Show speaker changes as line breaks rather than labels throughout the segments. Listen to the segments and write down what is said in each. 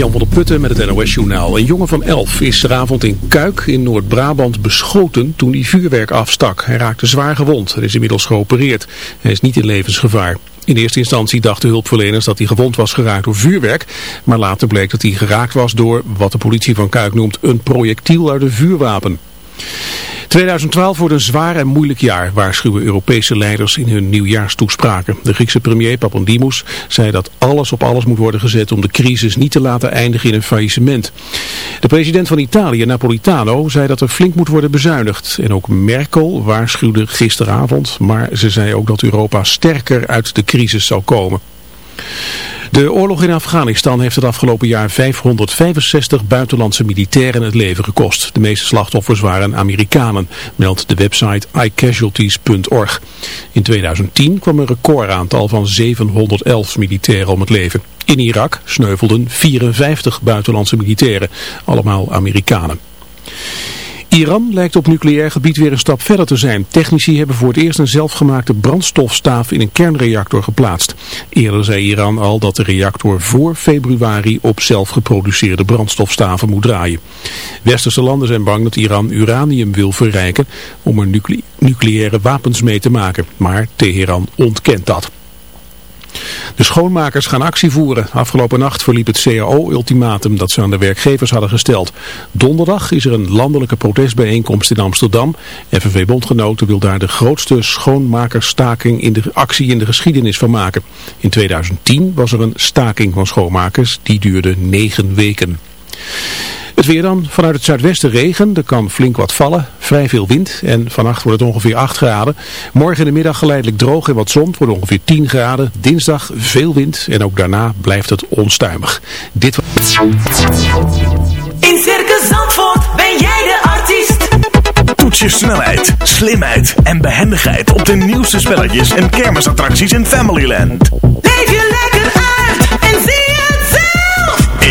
Jan van der Putten met het NOS-journaal. Een jongen van 11 is gisteravond in Kuik in Noord-Brabant beschoten toen hij vuurwerk afstak. Hij raakte zwaar gewond. Hij is inmiddels geopereerd. Hij is niet in levensgevaar. In eerste instantie dachten hulpverleners dat hij gewond was geraakt door vuurwerk. Maar later bleek dat hij geraakt was door wat de politie van Kuik noemt een projectiel uit een vuurwapen. 2012 wordt een zwaar en moeilijk jaar, waarschuwen Europese leiders in hun nieuwjaarstoespraken. De Griekse premier Papandimous zei dat alles op alles moet worden gezet om de crisis niet te laten eindigen in een faillissement. De president van Italië, Napolitano, zei dat er flink moet worden bezuinigd. En ook Merkel waarschuwde gisteravond, maar ze zei ook dat Europa sterker uit de crisis zal komen. De oorlog in Afghanistan heeft het afgelopen jaar 565 buitenlandse militairen het leven gekost. De meeste slachtoffers waren Amerikanen, meldt de website iCasualties.org. In 2010 kwam een recordaantal van 711 militairen om het leven. In Irak sneuvelden 54 buitenlandse militairen, allemaal Amerikanen. Iran lijkt op nucleair gebied weer een stap verder te zijn. Technici hebben voor het eerst een zelfgemaakte brandstofstaaf in een kernreactor geplaatst. Eerder zei Iran al dat de reactor voor februari op zelfgeproduceerde brandstofstaven moet draaien. Westerse landen zijn bang dat Iran uranium wil verrijken om er nucleaire wapens mee te maken. Maar Teheran ontkent dat. De schoonmakers gaan actie voeren. Afgelopen nacht verliep het CAO-ultimatum dat ze aan de werkgevers hadden gesteld. Donderdag is er een landelijke protestbijeenkomst in Amsterdam. FNV-bondgenoten wil daar de grootste schoonmakersstaking in de actie in de geschiedenis van maken. In 2010 was er een staking van schoonmakers, die duurde negen weken. Het weer dan, vanuit het zuidwesten regen, er kan flink wat vallen, vrij veel wind en vannacht wordt het ongeveer 8 graden. Morgen in de middag geleidelijk droog en wat zon, het wordt ongeveer 10 graden. Dinsdag veel wind en ook daarna blijft het onstuimig. Dit
In Circus Zandvoort ben jij de artiest.
Toets je snelheid, slimheid en behendigheid op de nieuwste spelletjes en kermisattracties in Familyland.
Leef je lekker zie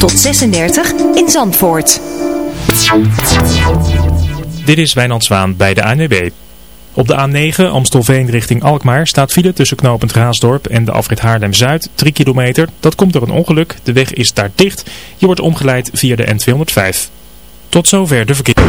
tot 36 in Zandvoort.
Dit is Wijnand Zwaan bij de ANWB. Op de A9 Amstelveen richting Alkmaar staat file tussen knooppunt Raasdorp en de afrit Haarlem-Zuid 3 kilometer. Dat komt door een ongeluk. De weg is daar dicht. Je wordt omgeleid via de N205. Tot zover de verkeer.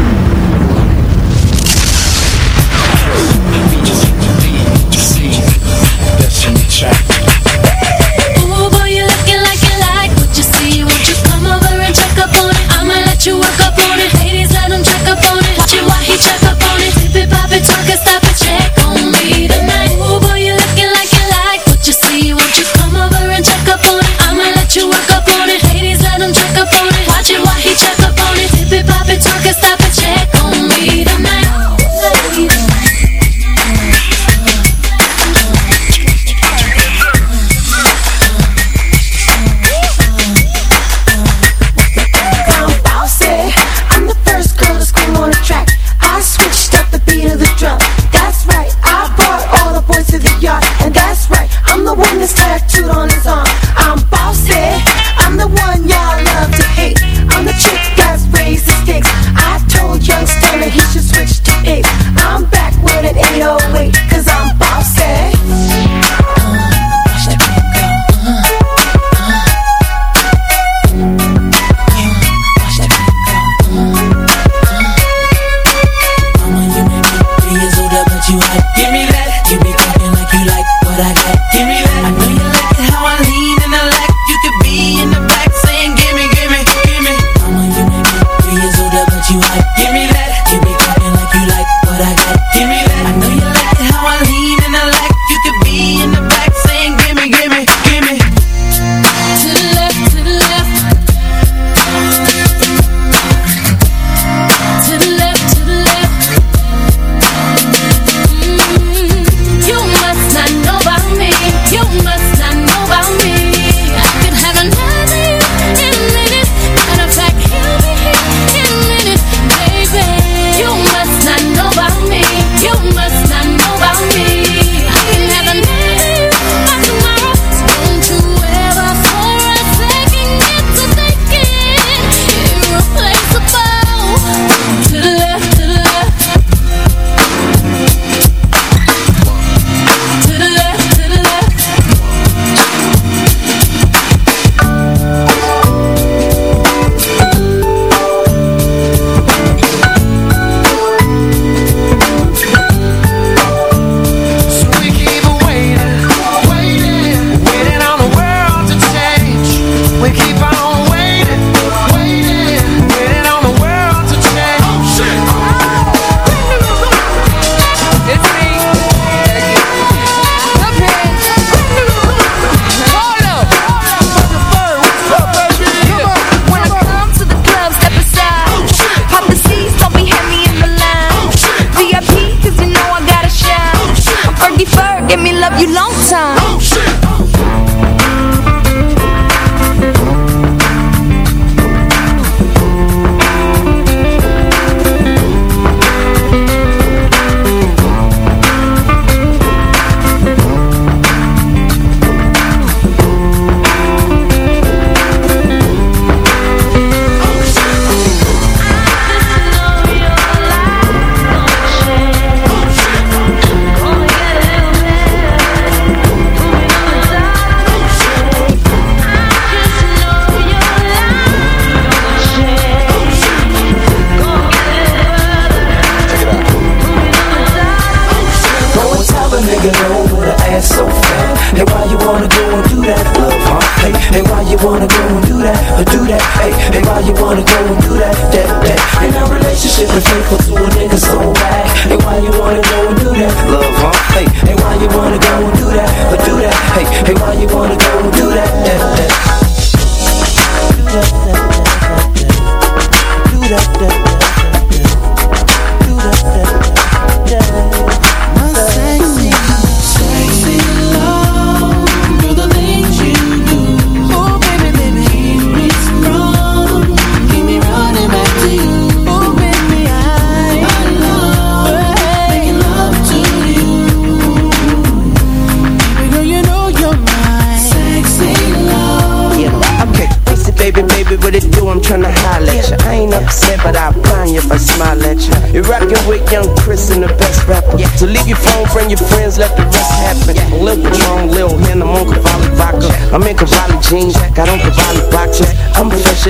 regels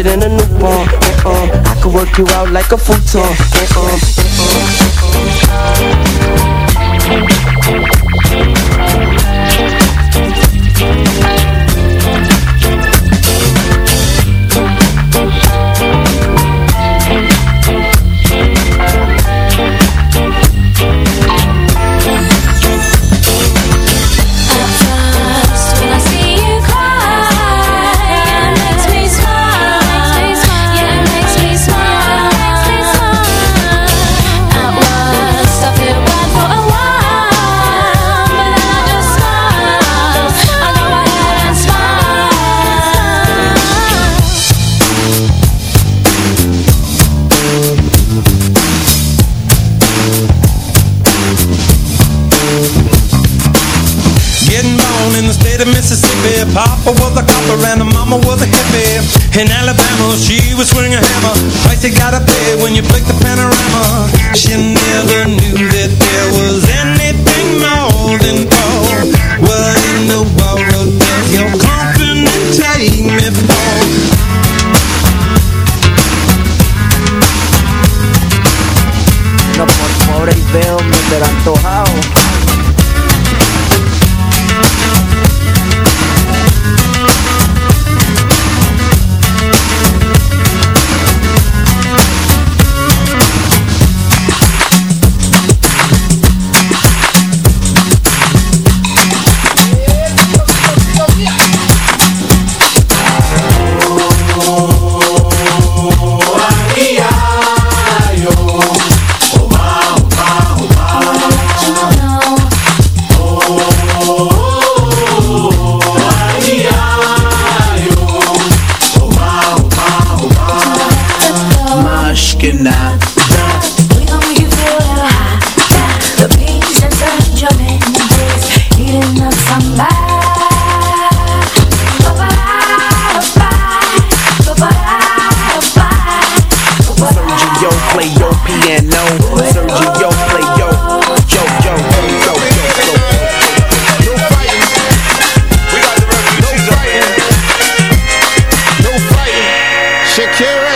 faster than a newborn. And, um, uh-uh. I could work you out like a futon. And, um,
and,
um, In Alabama, she was swing a hammer. Price you gotta pay when you break the panorama. She never knew that.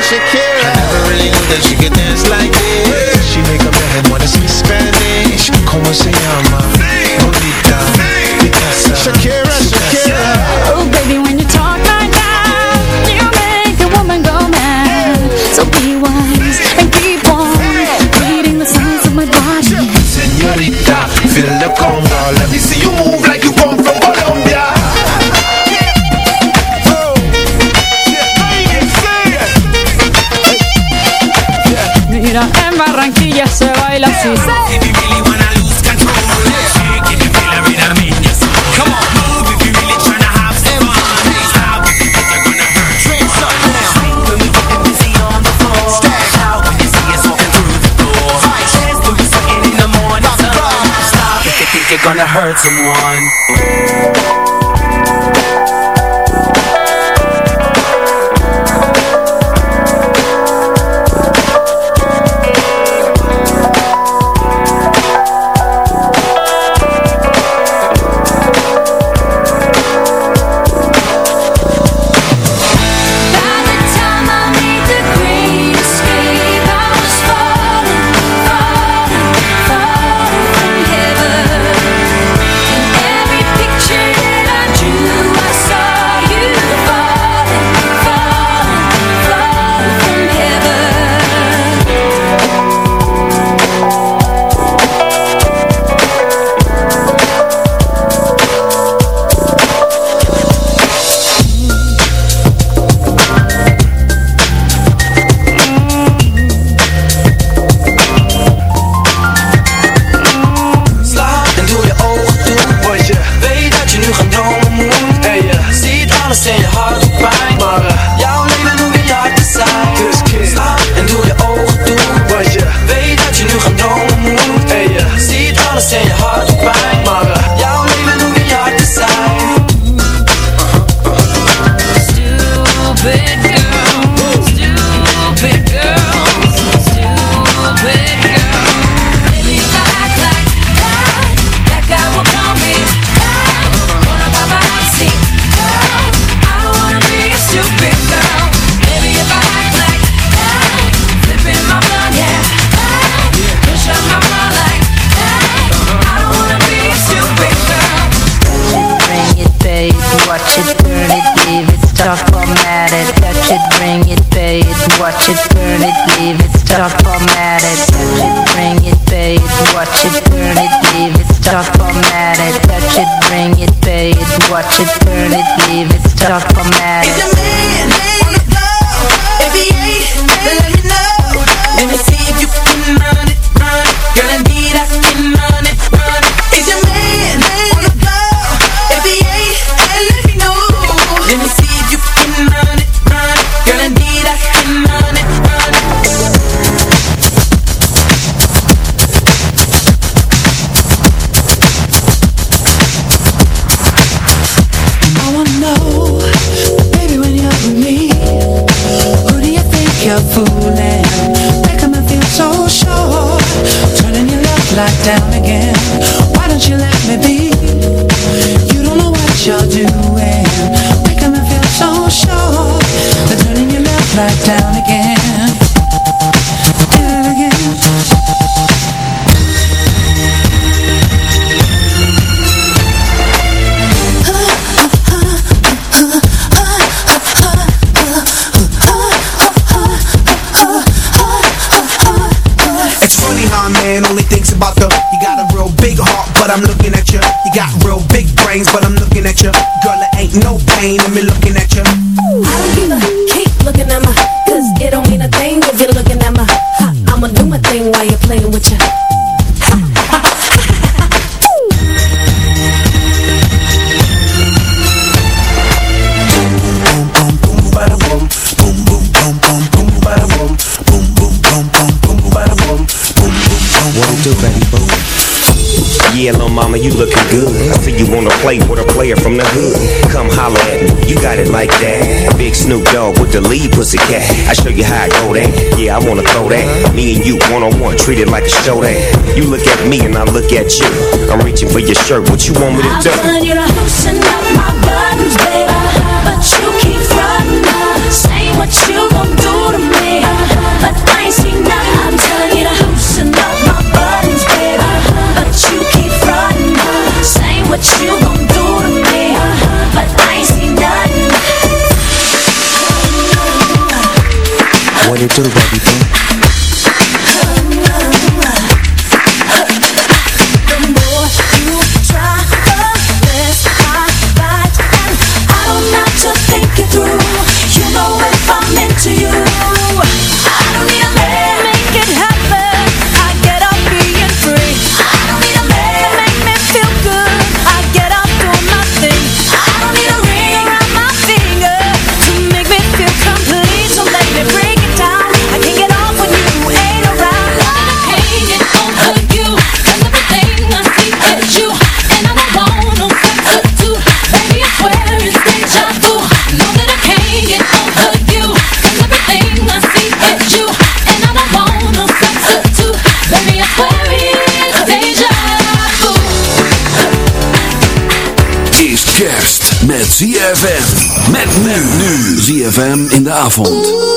Shakira.
I never really knew that she could dance like this. She make a man wanna speak Spanish. Como se llama? Bonita. Picasa.
Shakira, Shakira.
Oh, baby, when you talk like that, you make a woman go mad. So be wise and keep on reading the signs of my body.
Senorita, feel the
combo. brains, but I'm looking at you. Girl, it ain't no pain in me looking
cat. I show you how I go that. Yeah, I wanna throw that. Me and you, one on one, treated like a show that. You look at me and I look at you. I'm reaching for your shirt. What you want me to do?
ZFM. Met nu. nu. ZFM in de avond.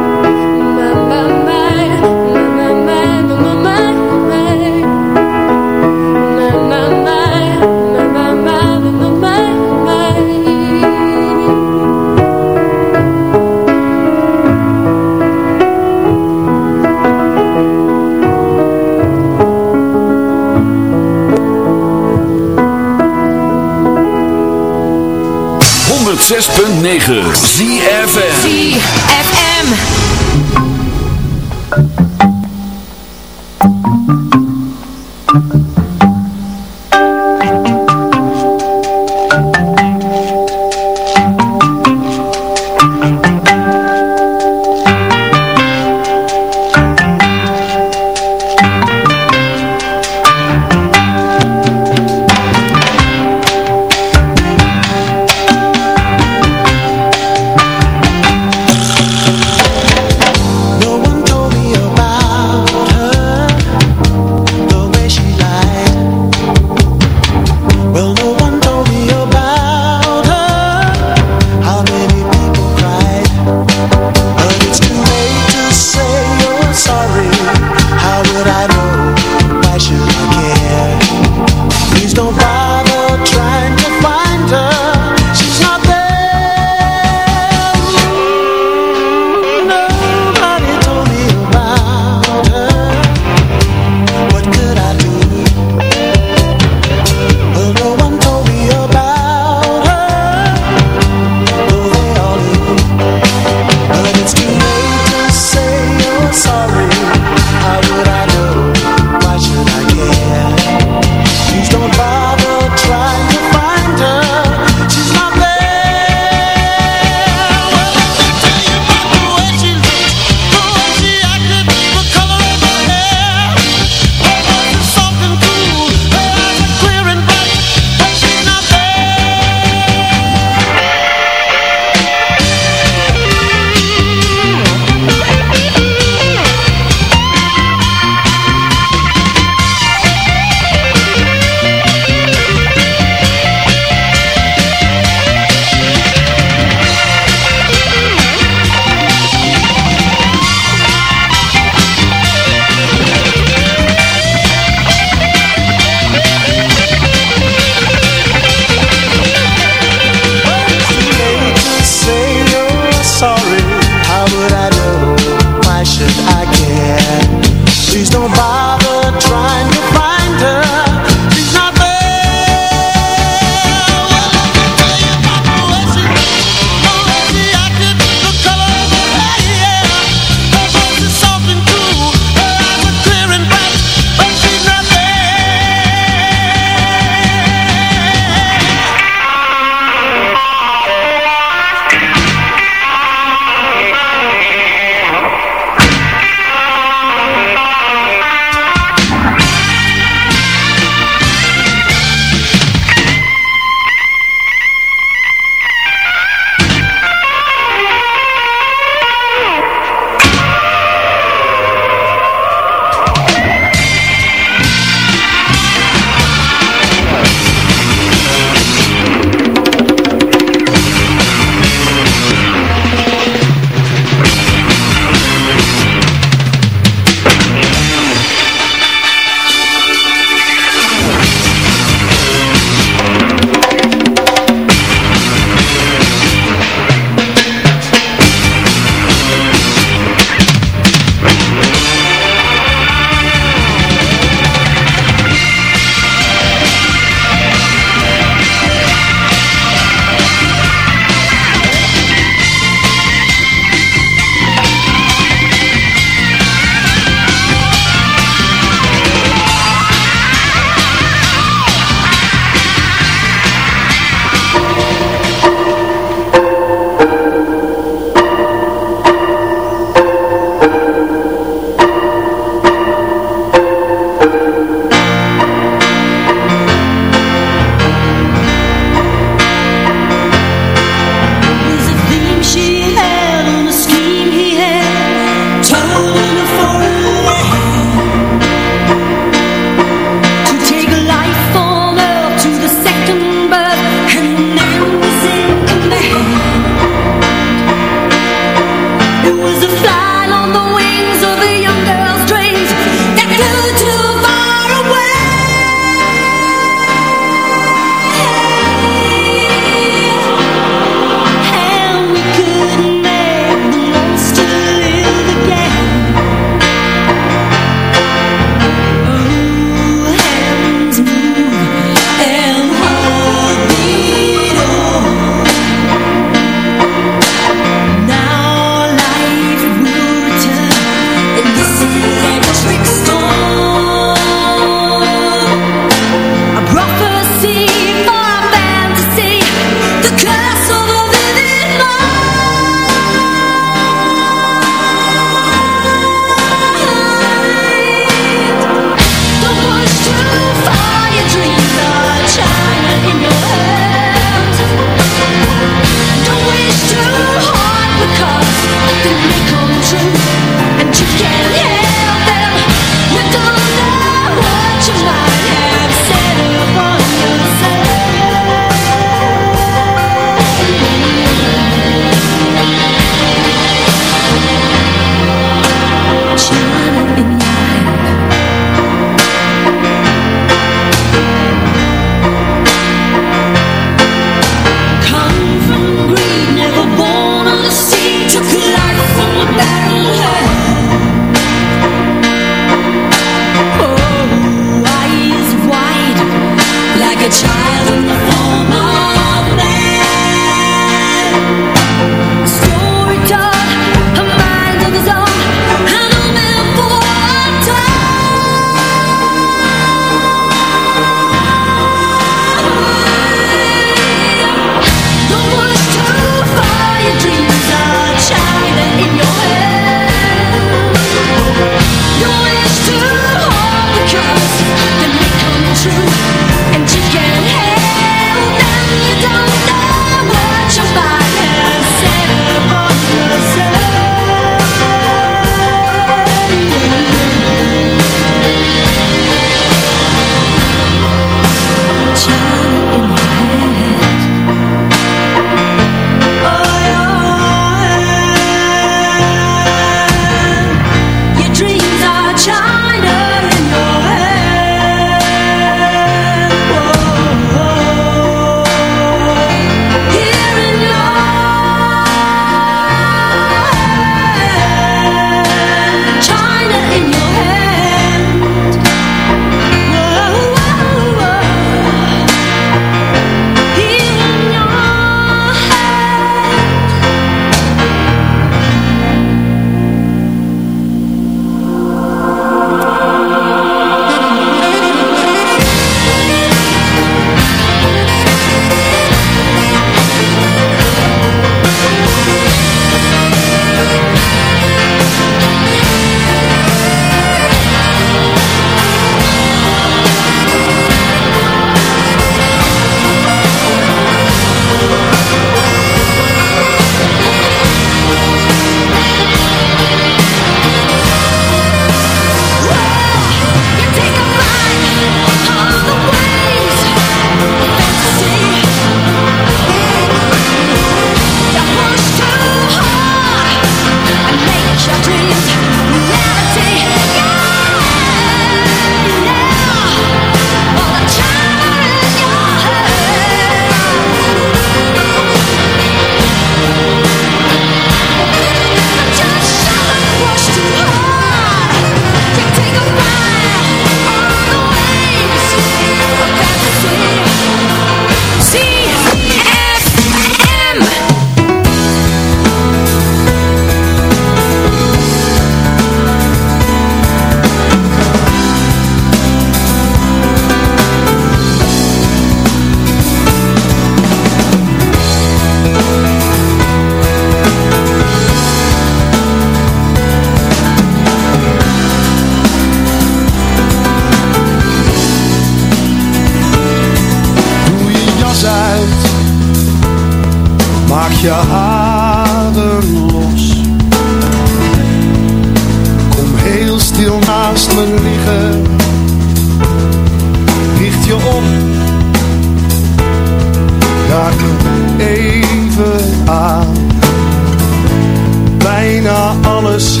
bijna alles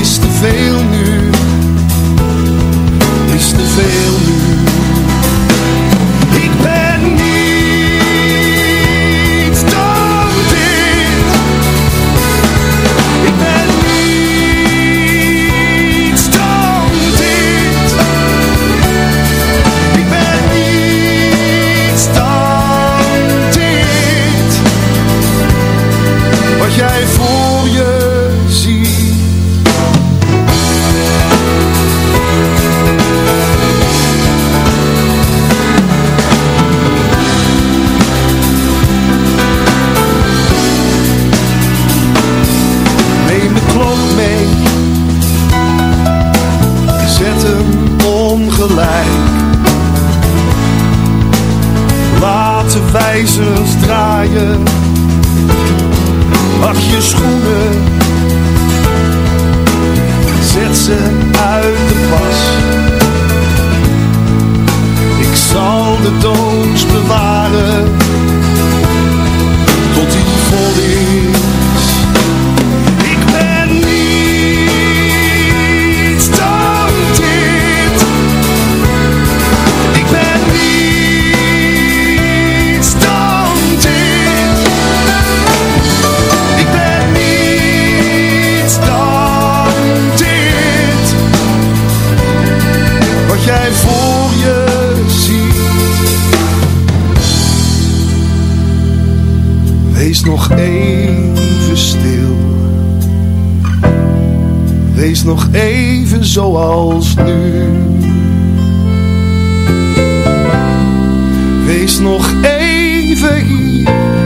is te veel. Nog even hier.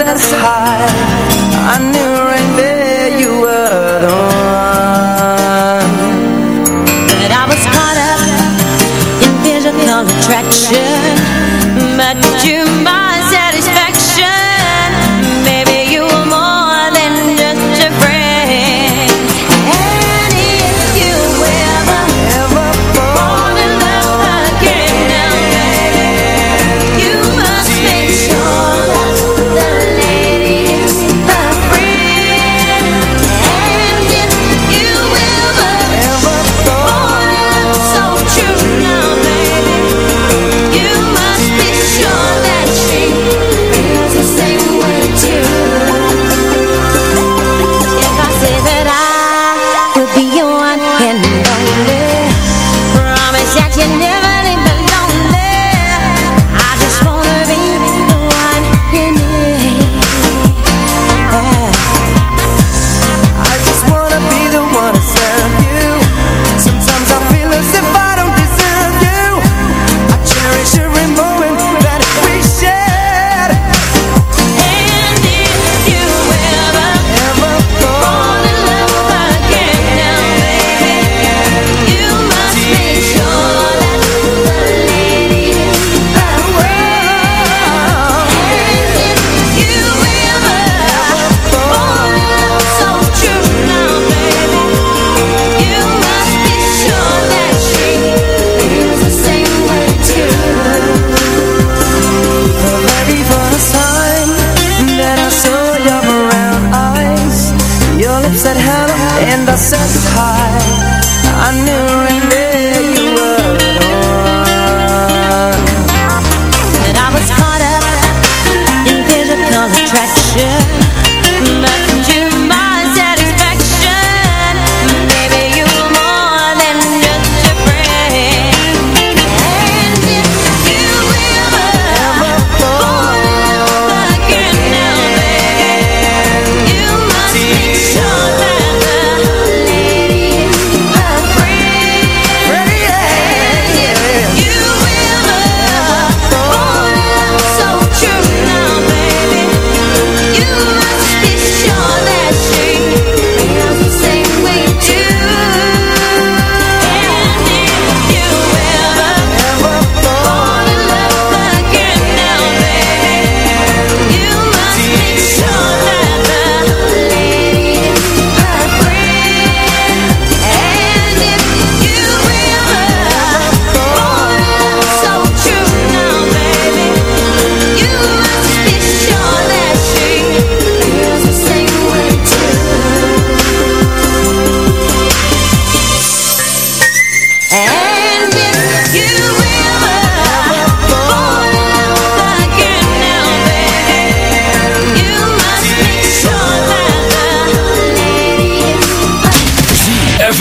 And I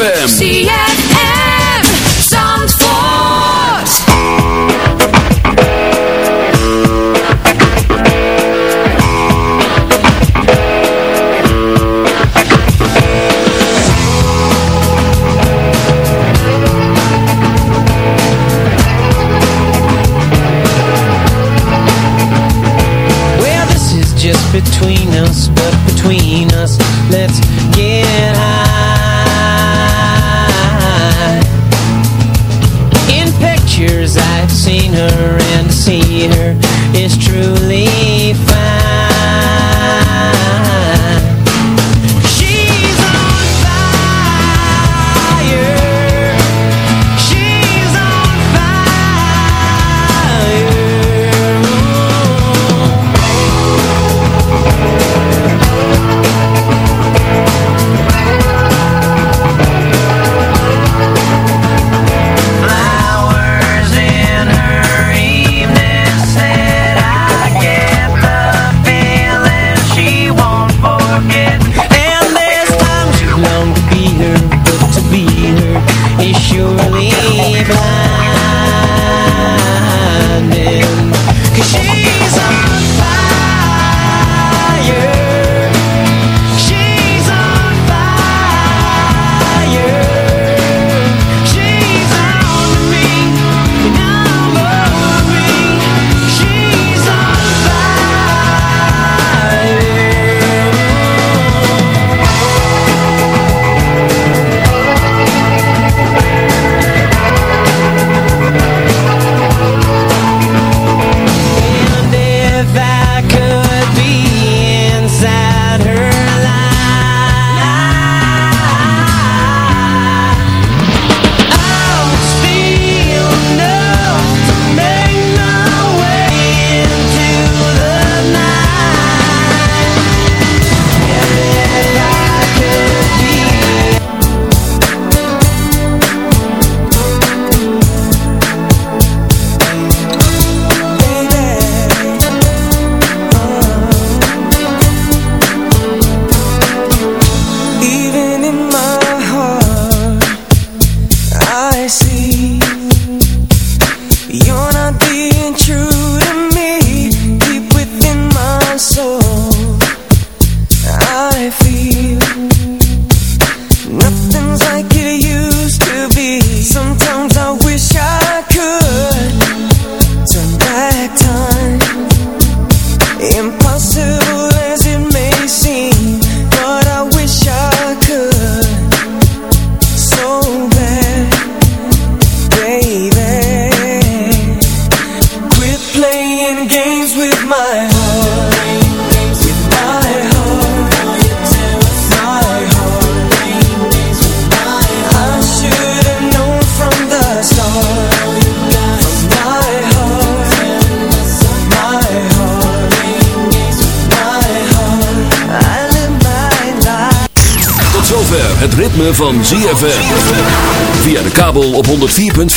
is